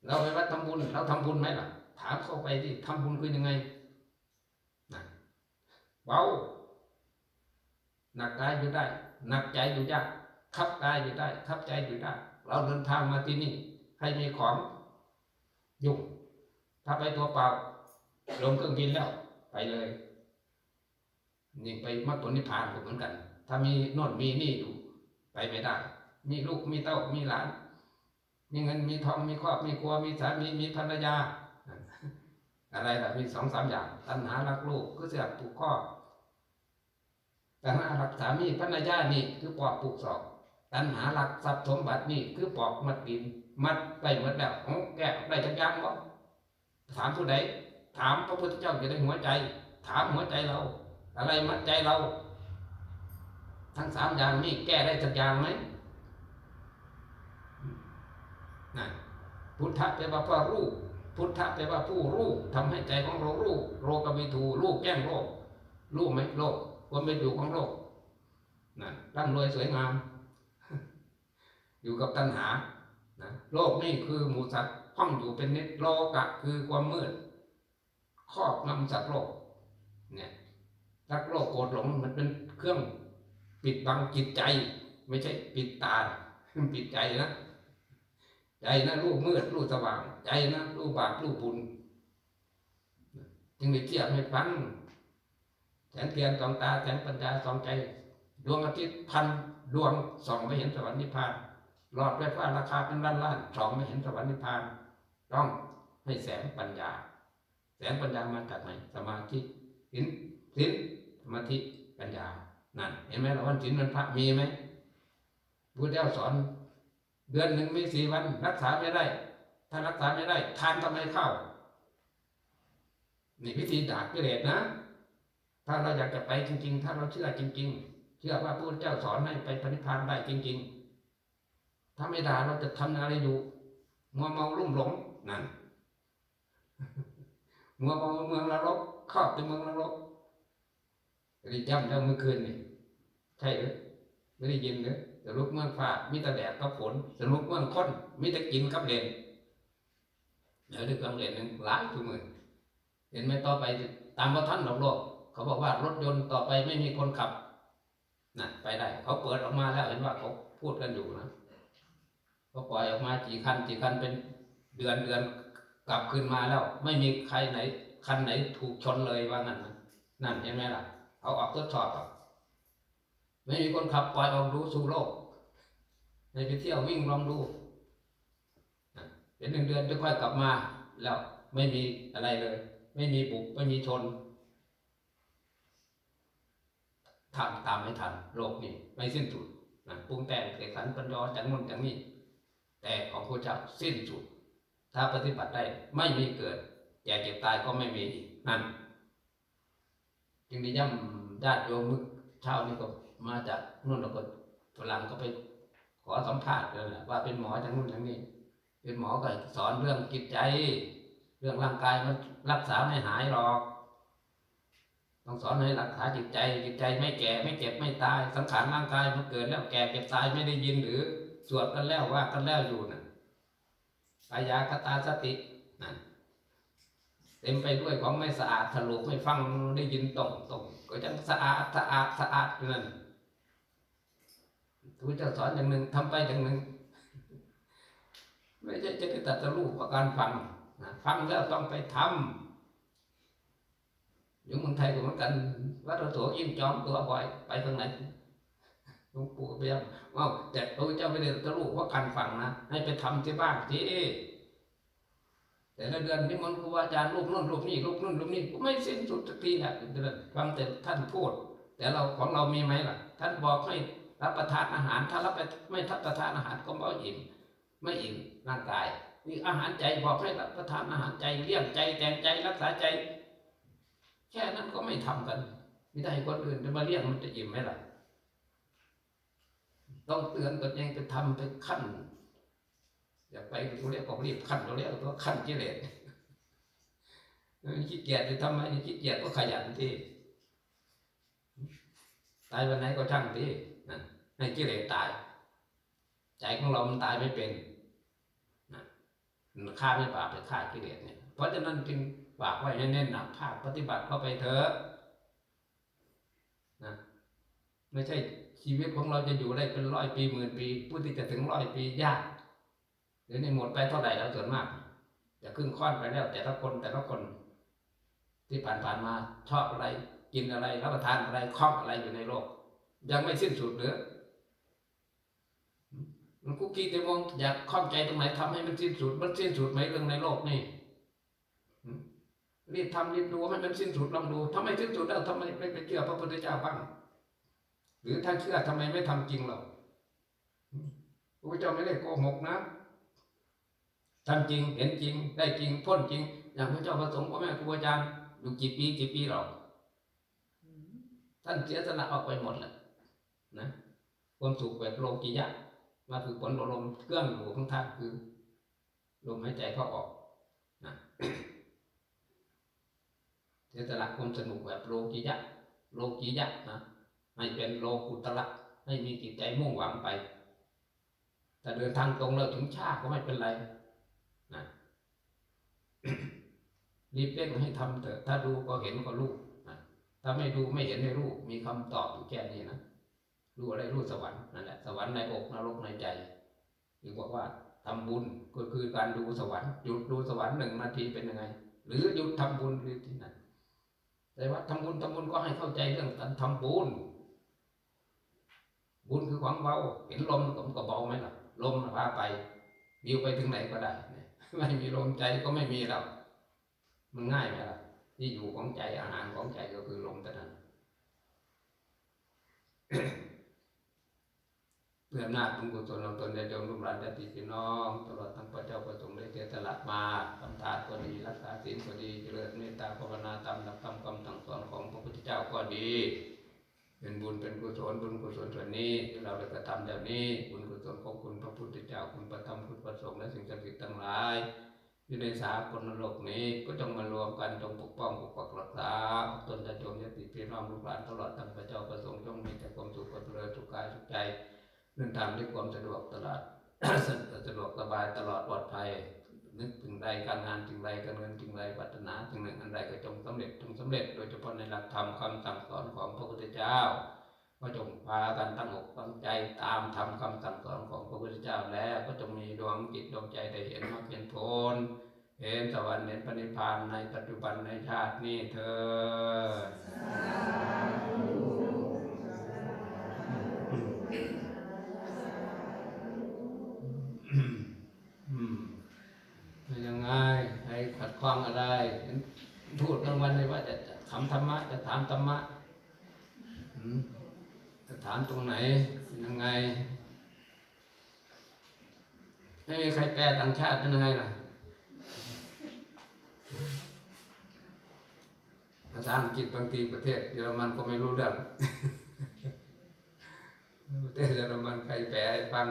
S2: เราไปวัดทำบุญเราทำบุญไหมล่ะ ถามเข้าไปที่ทำบุญคือยังไงนะเบาหนักกายอยู่ได้ หนักใจอยู่ยากขับกายอยู่ได้ขับใจอยู่ได้ เราเดินทางมาที่นี่ให้มีของยุ่งถ้าไปตัวเปล่าลงเครื่องบินแล้ว ไปเลยนี่ไปมรรคผลนิพพานก็เหมือนกัน ถ้ามีโน่นมีนี่อยู่ ไปไม่ได้ มีลูกมีเต้ามีหลาน มีเงินมีทองมีครอบมีครัวมีสามีมีภรรยา อะไรล่ะมีสองสามอย่าง ตัณหารักลูกก็เสียผูกข้อตัณหารักสามีภรรยานี่คือปอกผูกศอกตัณหารักทรัพย์สมบัตินี่คือปอกมัดดิน มัดไปหมดแล้วของแกะได้จักยางบ่ถามผู้ใดถามพระพุทธเจ้าจะได้หัวใจ ถามหัวใจเรา อะไรมัดใจเรา ทั้งสามอย่างนี่แก้ได้จักอย่างไหมนั่น พุทธะแปลว่าผู้รู้ พุทธะแปลว่าผู้รู้ทำให้ใจของเรารู้โรกวิทูรู้แก้งโลกรู้ไหมโลกความเป็นอยู่ของโลกนั่นร่ำรวยสวยงาม อยู่กับตัณหานะโลกนี่คือหมูสัตว์ห้องอยู่เป็นนิดโลกะคือความมืดครอบงำสัตว์โลกเนี่ยรักโลกโกรธหลงมันเป็นเครื่องปิดบังจิตใจ ไม่ใช่ปิดตาปิดใจนะ ใจนะรูปมืดรูปสว่าง ใจนะรูปบาปรูปบุญจึงได้เทียบให้ฟังแสงเทียนสองตาแสงปัญญาสองใจ ดวงอาทิตย์พันดวงส่องไปเห็นสวรรค์นิพพาน หลอดไฟฟ้าราคาเป็นล้านล้านๆส่องไม่เห็นสวรรค์นิพพาน ต้องให้แสงปัญญา แสงปัญญามาจากไหนสมาธิศีลศีลสมาธิปัญญานั่นเห็นไหมเราวันศีลวันพระมีไหมพุทธเจ้าสอน เดือนหนึ่งมีสี่วันรักษาไม่ได้ ถ้ารักษาไม่ได้ ทานทำไมเข้า นี่วิธีดาบกิเลสนะ ถ้าเราอยากจะไปจริง ๆ ถ้าเราเชื่อจริง ๆ เชื่อว่าพระเจ้าสอนให้ไปปฏิพานได้จริง ๆ ถ้าไม่ด่าเราจะทำอะไรอยู่มัวเมาลุ่มหลงนั่นมัวเมาเมืองนรกครอบเป็นเมืองนรกรีจำเจ้าเมื่อคืนนี่ใช่หรือไม่ได้ยินหรือ สรุปเมืองฟ้ามีแต่แดดกับฝนสรุปเมืองค้นมีแต่กินกับเลนเดี๋ยวดึกกลางเลนหนึ่งหลายชั่วโมงเห็นไหมต่อไปตามประทันหลอกโลก เขาบอกว่ารถยนต์ต่อไปไม่มีคนขับน่ะไปได้ เขาเปิดออกมาแล้วเห็นว่าเขาพูดกันอยู่นะเขาปล่อยออกมากี่คันกี่คันเป็นเดือนเดือนกลับคืนมาแล้ว ไม่มีใครไหนคันไหนถูกชนเลยว่างั้นนะนั่นเห็นไหมล่ะ เอาออกทดสอบอะ ไม่มีคนขับปล่อยออกดูสู่โลกในไปเที่ยววิ่งลองดูเป็นหนึ่งเดือนจะค่อยกลับมา แล้วไม่มีอะไรเลย ไม่มีบุกไม่มีชนทำตามไม่ทันโลกนี้ไม่สิ้นสุดนะปรุงแต่งเกิดสันปัญญาจากนู่นจากนี่แต่ของพระเจ้าสิ้นสุด ถ้าปฏิบัติได้ไม่มีเกิดแก่เจ็บตายก็ไม่มีนั่น จึงได้ย่ำญาติโยมมึกเช้านี่ก็ มาจากนู่นแล้วก็ฝรั่งก็ไปขอสัมภาษณ์เลยแหละว่าเป็นหมอจากนู่นจากนี่เป็นหมอก็สอนเรื่องจิตใจ เรื่องร่างกายมันรักษาไม่หายหรอกต้องสอนให้รักษาจิตใจ จิตใจไม่แก่ไม่เจ็บไม่ตาย สังขารร่างกายมันเกิดแล้วแก่เจ็บตายไม่ได้ยินหรือสวดกันแล้วว่ากันแล้วอยู่น่ะกายาคตาสตินั่นเต็มไปด้วยของไม่สะอาดถลุไม่ฟังได้ยินตรงตรงก็ยังสะอาดสะอาดสะอาดอยู่ นั่นทูเจ้าสอนอย่างหนึ่งทำไปอย่างหนึ่ง ไม่ใช่จะได้ตัดสู้กับการฟังนะฟังแล้วต้องไปทำอยู่เมืองไทยก็เหมือนกันวัดเราตัวยิ่งจอมตัวบ่อยไปทางไหนหลวงปู่พยายามว่าแต่พระเจ้าไม่ได้ตรัสรู้ว่าการฟังนะให้ไปทำที่บ้านที่แต่ละเดือนที่มันครูบาอาจารย์รูปนู่นรูปนี่รูปนู่นรูปนี่ก็ไม่สิ้นสุดสักทีแหละเดือนฟังแต่ท่านพูด แต่เราของเรามีไหมล่ะ ท่านบอกให้ รับประทานอาหารถ้ารับไปไม่รับประทานอาหารก็ไม่อิ่มไม่อิ่มร่างกายนี่อาหารใจบอกให้รับประทานอาหารใจเลี้ยงใจแต่งใจรักษาใจ แค่นั้นก็ไม่ทำกัน ไม่ได้คนอื่นจะมาเลี้ยงมันจะอิ่มไหมล่ะต้องเตือนตนเองไปทำไปขั้นอย่าไปเขาเรียกก็รีบขั้นเราเรียกว่าขั้นกิเลสขี้เกียจจะทำไมขี้เกียจก็ขยันที่ตายวันไหนก็ช่างที่นะ ให้กิเลสตาย ใจของเรามันตายไม่เป็นนะฆ่าไม่บาปไปฆ่ากิเลสเนี่ย เพราะฉะนั้นจึงฝากไว้ให้แน่นหนักภาคปฏิบัติเข้าไปเถอะนะไม่ใช่ชีวิตของเราจะอยู่ได้เป็นร้อยปีหมื่นปีผู้ที่จะถึงร้อยปียากเดี๋ยวนี้หมดไปเท่าไหร่แล้วส่วนมากจะครึ่งค่อนไปแล้ว แต่ละคนแต่ละคน ที่ผ่านผ่านๆมาชอบอะไร กินอะไรรับประทานอะไรคล้องอะไรอยู่ในโลก ยังไม่สิ้นสุดหรือ มันกุ๊กกี้แต่มองอยากข้องใจตรงไหนทำให้มันสิ้นสุด มันสิ้นสุดไหมเรื่องในโลกนี่อืมรีบทำรีบดูให้มันสิ้นสุดลองดูถ้าไม่สิ้นสุดแล้วทำไมไม่ไปเชื่อพระพุทธเจ้าบ้างหรือถ้าเชื่อทำไมไม่ทำจริงหรอกอืมพระพุทธเจ้าไม่ได้โกหกนะทำจริงเห็นจริง ได้จริงพ้นจริง อย่างพระเจ้าประสงค์พ่อแม่ครูอาจารย์อยู่กี่ปีกี่ปีหรอกท่านเสียสละออกไปหมดแหละนะความสุขแบบโลกิยะ มาคือผลของลมเครื่องอยู่ของท่านคือลมหายใจเข้าออกนะเสียสละความสนุกแบบโลกิยะโลกิยะนะให้เป็นโลกุตระให้มีจิตใจมุ่งหวังไป แต่เดินทางตรงแล้วถึงชาติก็ไม่เป็นไรนะรีบเร่งให้ทำเถอะถ้าดูก็เห็นก็รู้นะถ้าไม่ดูไม่เห็นไม่รู้มีคำตอบอยู่แค่นี้นะ รู้อะไรรู้สวรรค์นั่นแหละสวรรค์ในอกนรกในใจถึงบอกว่าทำบุญก็คือการดูสวรรค์หยุดดูสวรรค์หนึ่งนาทีเป็นยังไง หรือหยุดทำบุญหรือที่ไหนแต่ว่าทำบุญทำบุญก็ให้เข้าใจเรื่องการทำบุญบุญคือความเบาเห็นลมมันก็เบาไหมล่ะ ลมพาไปวิวไปถึงไหนก็ได้ไม่มีลมใจก็ไม่มีแล้วมันง่ายไหมล่ะที่อยู่ของใจอาหารของใจก็คือลมแต่นั้น เพื่อำนาจบุญกุศลของตนได้ดมลูกหลานได้ติพี่น้อง ตลอดทั้งพระเจ้าประสงค์ได้เจตละมาทำทานก็ดีรักษาศีลก็ดีเจริญเมตตาภาวนาตามหลักธรรมคำสั่งสอนของพระพุทธเจ้าก็ดี เป็นบุญเป็นกุศลบุญกุศลส่วนนี้ที่เราได้กระทำแบบนี้บุญกุศลของคุณพระพุทธเจ้าคุณประธรรมคุณประสงค์และสิ่งศักดิ์สิทธิ์ทั้งหลายอยู่ในสากลโลกนี้ก็ต้องมารวมกันจงปกป้องปกปักรักษาตนจะจงยติพี่น้องลูกหลานตลอดทั้งพระเจ้าประสงค์จงมีแต่ความสุขความเจริญสุขกายสุขใจ เดินทางด้วยความสะดวกตลอดสะดวกสบายตลอดปลอดภัย นึกถึงใดการงานถึงใดการเงินถึงใดปัตนาถึงหนึ่งอันใดก็จงสำเร็จจงสำเร็จ โดยเฉพาะในหลักธรรมคำสั่งสอนของพระพุทธเจ้าก็จงพากันตั้งอกตั้งใจตามทำคำสั่งสอนของพระพุทธเจ้าแล้วก็จงมีดวงจิตดวงใจได้เห็นมรรคเห็นผลเห็นสวรรค์เห็นปณิพพานในปัจจุบันในชาตินี้เธอมเป็นยังไงใครขัดข้องอะไรเห็นพูดกลางวันเลยว่าจะจะทำ ธรรมะจะถามธรรมะจะถามตรงไหนเป็นยังไงไม่มีใครแปลต่างชาติเป็นยังไงล่ะภาษาอังกฤษบางทีประเทศเยอรมันก็ไม่รู้เรื่องประเทศเยอรมันใครแปลให้ฟัง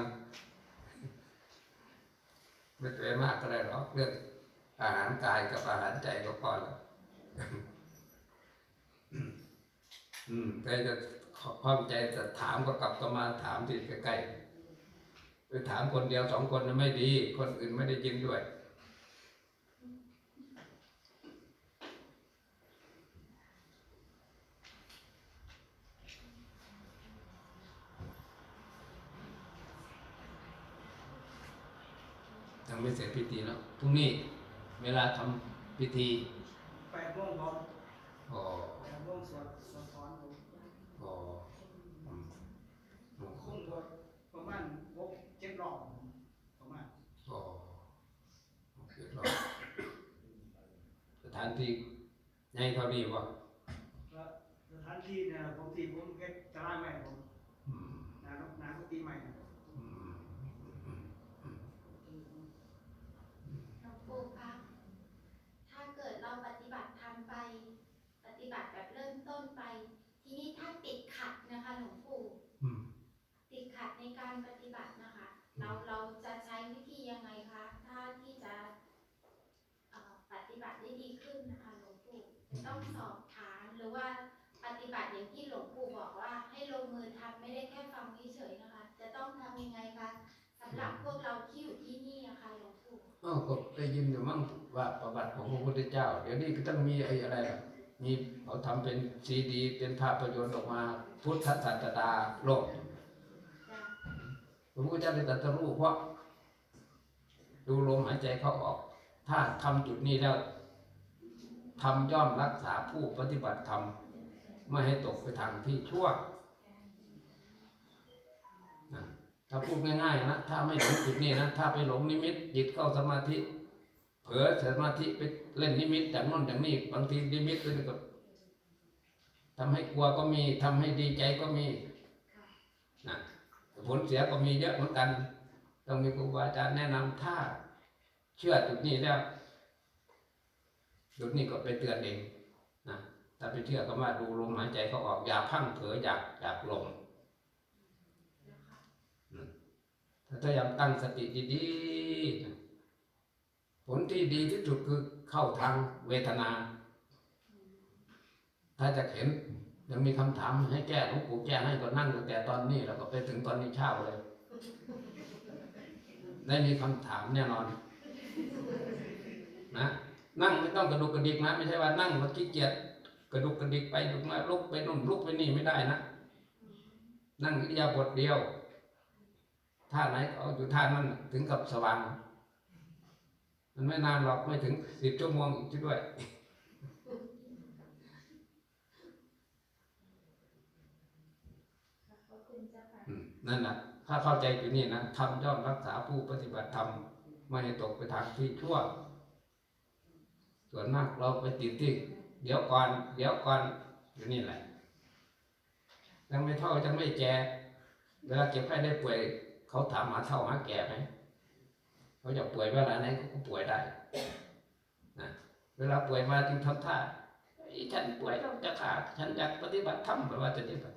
S2: ไม่แปลมากก็ได้หรอกเรื่องอาหารกายกับอาหารใจก็พอแล้ว ใครจะข้องใจจะถามก็กลับก็มาถามที่ใกล้ๆไปถามคนเดียวสองคนน่ะไม่ดี คนอื่นไม่ได้ยินด้วยยังไม่เสร็จพิธีแล้วพรุ่งนี้เวลาทำพิธี
S3: แปดโมงครับ
S2: อ๋อ
S3: แปดโมงสวดสวดถอนผม
S2: อ๋ออืมอืม
S3: คุ้มสวดประมาณหกเจ็ดรอบประมาณ
S2: อ๋อโอเครอบสถานที่ใหญ่เท่านี้วะ
S3: แล้วสถานที่เนี่ยผมที่ผมเก็บตารางใหม่ผม
S2: อืม
S3: นานนานกุฏิใหม่นะ
S2: อืมอืม
S4: หลวงปู่คะถ้าเกิดเราปฏิบัติทำไป ปฏิบัติแบบเริ่มต้นไป ทีนี้ถ้าติดขัดนะคะหลวงปู่
S2: อืม
S4: ติดขัดในการปฏิบัตินะคะ เราเราจะใช้วิธียังไงคะ ได้ดีขึ้นนะคะหลวงปู่ต้องสอบถามหรือว่าปฏิบัติอย่างที่หลวงปู่บอกว่า ให้ลงมือทำไม่ได้แค่ฟังเฉยๆนะคะ จะต้องทำยังไงคะสำหรับพวกเราที่อยู่ที่นี่อะค่ะหลวงปู่
S2: อ้าวก็ได้ยินอยู่มั้งว่าประวัติ ของพระพุทธเจ้า เดี๋ยวนี้ก็ต้องมีไอ้อะไรล่ะมีเขาทำเป็นซีดีเป็นภาพยนตร์ออกมา พุทธศาสดาโลกพระพุทธเจ้าได้ตรัสรู้เพราะดูลมหายใจเข้าออก ถ้าทำจุดนี้แล้วทำย่อมรักษาผู้ปฏิบัติธรรมไม่ให้ตกไปทางที่ชั่วนะถ้าพูดง่ายๆนะ ถ้าไม่หลงจุดนี้นะ ถ้าไปหลงนิมิตจิตเข้าสมาธิ ผลอสมาธิไปเล่นนิมิตอย่างโน้นอย่างนี้บางทีนิมิตเลยก็ทำให้กลัวก็มีทำให้ดีใจก็มีนะผลเสียก็มีเยอะเหมือนกัน ต้องมีครูบาอาจารย์แนะนำถ้า เชื่อจุดนี้แล้วจุดนี้ก็ไปเตือนเองนะถ้าไปเชื่อก็มาดูลมหายใจเขาออกอย่าพังเผลออยากอยากลม
S4: แล้วค่ะ
S2: ถ้าพยายามตั้งสติดี ที่ดีที่สุดคือเข้าทางเวทนา ถ้าจะเห็นยังมีคำถามให้แก้หลวงปู่แก้ให้ก็นั่งตั้งแต่ตอนนี้แล้วก็ไปถึงตอนนี้เช้าเลย ได้มีคำถามแน่นอน นะนั่งไม่ต้องกระดุกกระดิกนะไม่ใช่ว่านั่งแล้วขี้เกียจกระดุกกระดิกไปลุกมาลุกไปนู่นลุกไปนี่ไม่ได้นะนั่งอิยาบถเดียวท่าไหนเอาอยู่ท่านั้นถึงกับสว่าง มันไม่นานหรอกไม่ถึงสิบชั่วโมงอีกด้วย
S4: ขอบพระคุณเจ้าค่ะ
S2: อืมนั่นนะถ้าเข้าใจอยู่นี่นะทำย่อมรักษาผู้ปฏิบัติธรรมไม่ให้ตกไปทางที่ชั่ว ส่วนมากเราไปติดที่เดี๋ยวก่อน เดี๋ยวก่อนอยู่นี่แหละยังไม่เท่ายังไม่แก่เวลาเก็บไข้ได้ป่วย เขาถามหาเท่าหาแก่ไหม เขาจะป่วยเวลาไหนเขาก็ป่วยได้นะเวลาป่วยมาจึงทำท่าฉันป่วยแล้วจะขาดฉันอยากปฏิบัติธรรมแบบว่าจะได้แบบ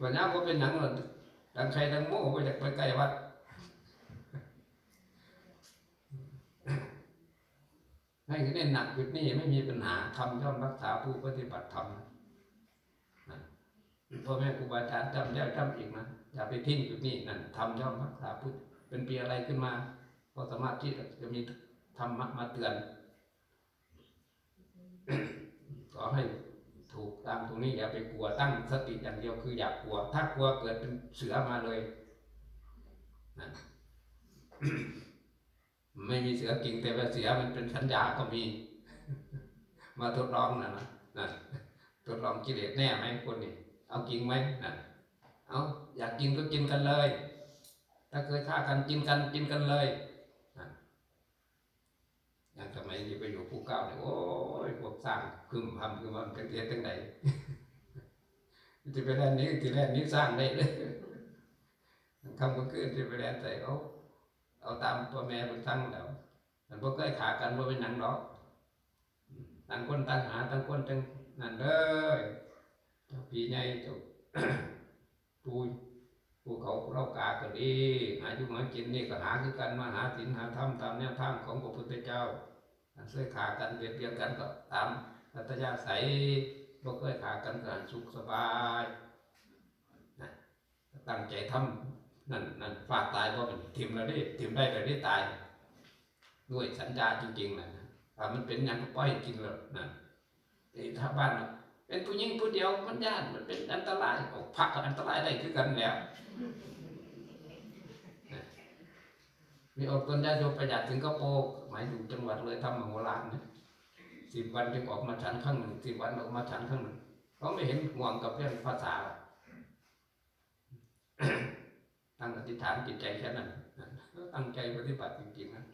S2: วันนี้ก็เป็นหนังเลยดังใครดังโม่ไปจากไปใกลวัดให้เน้นหนักจุดนี้ไม่มีปัญหาทำย่อมรักษาผู้ปฏิบัติธรรมพ่อแม่ครูบาอาจารย์จำแล้วจำอีกนะอย่าไปทิ้งจุดนี้นั่นทำย่อมรักษาผู้ เป็นปีอะไรขึ้นมาก็สามารถที่จะมีธรรมะมาเตือนขอให้ถูกตามตรงนี้อย่าไปกลัวตั้งสติอย่างเดียวคืออย่ากลัว ถ้ากลัวเกิดเป็นเสือมาเลยนะไม่มีเสือกิ่งแต่ว่าเสือมันเป็นสัญญาก็มี มาทดลองนะนะนะทดลองกิเลสแน่ไหมคนนี้เอาจริงไหมนะเอาอยากกินก็กินกันเลย ถ้าเคยฆ่ากันกินกันกินกันเลยอย่างสมัยที่ไปอยู่ภูเก้าเนี่ยโอ้ยพวกสร้างคึมพำคือมันเป็นเรื่องตั้งไหนที่ไปแลนนี้ที่แลนนี้สร้างได้เลยคำก็คือที่ไปแลนใส่เขาเอาตามพ่อแม่เป็นตั้งแล้วมันพวกเคยขากันว่าเป็นหนังหรอกต่างคนต่างหาต่างคนต่างนั่นเลยเจ้าพี่ใหญ่เจ้าปู ภูเขาเล่ากาก็ดีหายู่หากินนี่ก็หาคือกันมาหาศีลหาธรรมตามแนวทางของพระพุทธเจ้าอันเคยขากันเบียดเบียนกันก็ตามอัตยาศัยบ่เคยขากันก็ให้สุขสบายนะตั้งใจทำนั่นนั่นฝากตายบ่เป็นทิมแล้วดิทิมได้แล้วดิตาย ด้วยสัญญาจริงๆนะถ้ามันเป็นอย่างก็ปล่อยให้กินแล้วนั่นที่ถ้าบ้าน เป็นผู้หญิงผู้เดียวมันยานมันเป็นอันตรายโอ้พักก็อันตรายได้คือกันแล้วมีอดตนญาติโยมประหยัดถึงกระโปรงหมายถึงจังหวัดเลยทำมโหฬารนะสิบวันจึงออกมาฉันครั้งหนึ่งสิบวันออกมาฉันครั้งหนึ่งเขาไม่เห็นห่วงกับเรื่องภาษาตั้งอธิษฐานจิตใจแค่นั้นตั้งใจปฏิบัติจริงๆนะ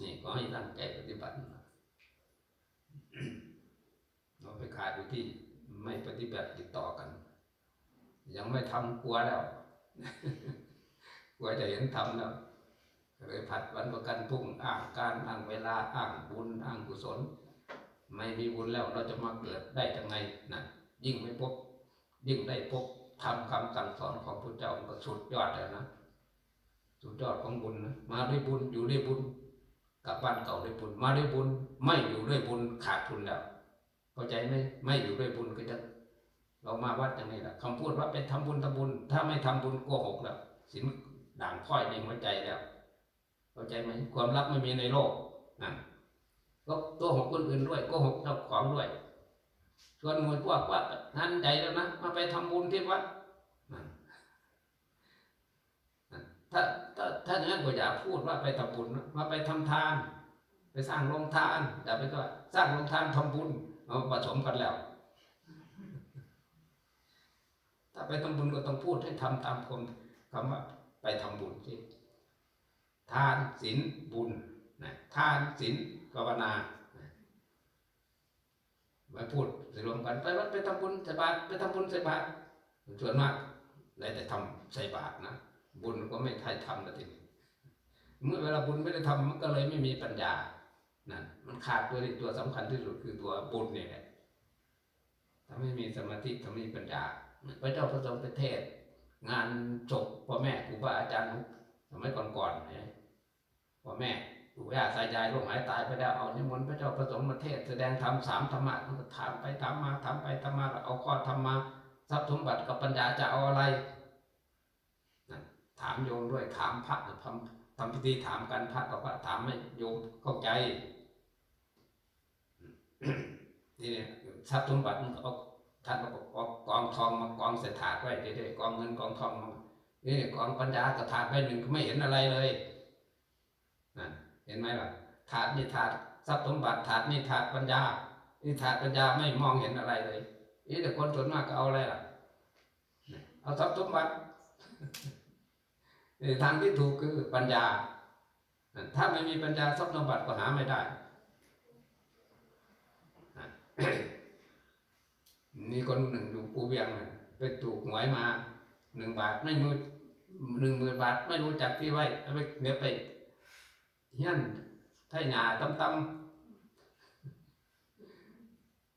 S2: นี่ก็ให้ตั้งใจปฏิบัติ เราไปขาดอยู่ที่ไม่ปฏิบัติติดต่อกัน ยังไม่ทำกลัวแล้วกลัวจะเห็นทำแล้วเลยผัดวันประกันพุ่งอ้างการอ้างเวลาอ้างบุญอ้างกุศล ไม่มีบุญแล้วเราจะมาเกิดได้ยังไงนะยิ่งไม่พบ ยิ่งได้พบทำคำสั่งสอนของพระเจ้ามันก็สุดยอดแล้วนะสุดยอดของบุญนะมาด้วยบุญอยู่ด้วยบุญ กลับบ้านเก่าด้วยบุญมาด้วยบุญ ไม่อยู่ด้วยบุญขาดทุนแล้วเข้าใจไหมไม่อยู่ด้วยบุญก็จะ เรามาวัดอย่างนี้แหละคำพูดว่าไปทำบุญทำบุญ ถ้าไม่ทำบุญโกหกแล้วสินด่างพ้อยในหัวใจแล้ว เข้าใจไหมความรักไม่มีในโลกนะก็ตัวของคนอื่นด้วยโกหกเจ้าของด้วยชวนมวยพวกว่านั้นใจแล้วนะมาไปทำบุญที่วัดนั่นนั่น ถ้าถ้าถ้าอย่างนั้นก็อย่าพูดว่าไปทำบุญนะมาไปทำทาน ไปสร้างโรงทานอย่าไปก็สร้างโรงทานทำบุญเอาผสมกันแล้ว ถ้าไปทำบุญก็ต้องพูดให้ทำตามคนคำว่าไปทำบุญที่ทานศีลบุญนะทานศีลภาวนาไว้พูดรวมกันไปวัดไปทำบุญใส่บาตรไปทำบุญใส่บาตรส่วนมากได้แต่ทำใส่บาตรนะ บุญก็ไม่ใช่ทำนะทีนี้เมื่อเวลาบุญไม่ได้ทำมันก็เลยไม่มีปัญญานั่นมันขาดตัวที่ตัวสำคัญที่สุดคือตัวบุญเนี่ยแหละถ้าไม่มีสมาธิถ้าไม่มีปัญญาพระเจ้าพระสงฆ์ประเทศ งานศพพ่อแม่ครูบาอาจารย์สมัยก่อนๆเนี่ยพ่อแม่ปู่ย่าตายายล่วงหายตายไปแล้วเอานิมนต์พระเจ้าพระสงฆ์มาเทศ แสดงธรรมสามธรรมะมันก็ถามไปถามมาถามไปถามมาเอาข้อธรรมมาทรัพย์สมบัติกับปัญญาจะเอาอะไรามโยมด้วยถามพระทำทำพิธีถามกันพระกับพระถามไม่โยมเข้าใจนี่เนี่ยทรัพย์สมบัติมันก็เอาท่านก็บอกเอากองทองมากองใส่ถาดไว้เรื่อยๆกองเงินกองทองมานี่กองปัญญากระถาดไว้หนึ่งก็ไม่เห็นอะไรเลยนั่นเห็นไหมล่ะถาดนี่ถาดทรัพย์สมบัติถาดนี่ถาดปัญญานี่ถาดปัญญาไม่มองเห็นอะไรเลยนี่แต่คนส่วนมากก็เอาอะไรล่ะเอาทรัพย์สมบัติ ทางที่ถูกคือปัญญา ถ้าไม่มีปัญญาทรัพย์สมบัติก็หาไม่ได้ มีคนหนึ่งอยู่ปูเวียงน่ะไปถูกหวยมาหนึ่งบาทไม่รู้หนึ่งหมื่นบาทไม่รู้จักที่ไว้เอาไปเดี๋ยไปเฮี้ยนไทยหนาตำตำ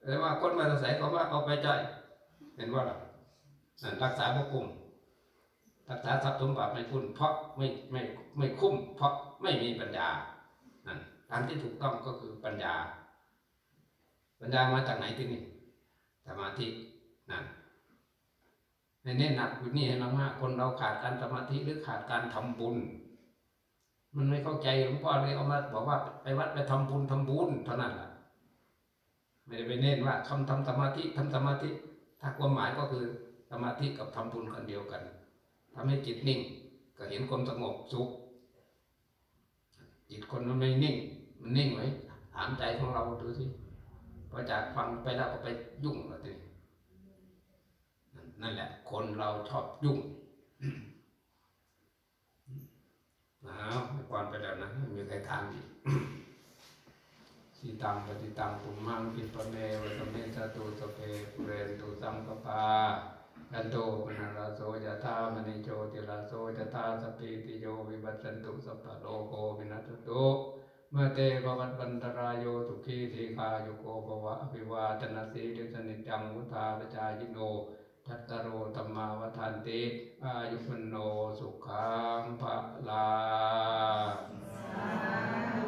S2: แล้วว่าคนมาใส่เขาว่าเอาไปใจเห็นว่าล่ะนั่นรักษาพวกกลุ่ม รักษาทรัพย์สมบัติไม่คุ้นเพราะไม่ไม่ไม่คุ้ม เพราะไม่มีปัญญานั่นทางที่ถูกต้องก็คือปัญญา ปัญญามาจากไหนที่นี่สมาธินั่นให้เน้นหนักอยู่นี่ให้มากๆคนเราขาดการสมาธิหรือขาดการทำบุญ มันไม่เข้าใจหลวงพ่อเลยเอามาบอกว่าไปวัดไปทำบุญทำบุญเท่านั้นแหละไม่ได้ไปเน้นว่าคำทำสมาธิทำสมาธิ ถ้าความหมายก็คือสมาธิกับทำบุญกันเดียวกัน ทำให้จิตนิ่ง ก็เห็นความสงบสุข จิตคนมันไม่นิ่ง มันนิ่งไหมถามใจของเราดูสิพอจากฟังไปแล้วก็ไปยุ่งแล้วทีนั่นแหละ คนเราชอบยุ่งอ้าวไม่ควรไปแล้วนะมีใครทานอีกสีตังปฏิตังปุมมังปิปเมวะสเมสตุสเพปุเรนตุสังกปา ยันโตปนาราโสยธามณิโชติราโสยธาสพปีติโยวิวัตสันตุสัพพะโลโกวินัสตุเมื่อเตภวัตบันตรายโยสุขีทีคาโยโกภวะอภิวาทนาสีลิสนิจังมุทาปจายโนทัตตโรธรรมาวันติอายุมโนสุขังภะลา
S4: สาธุ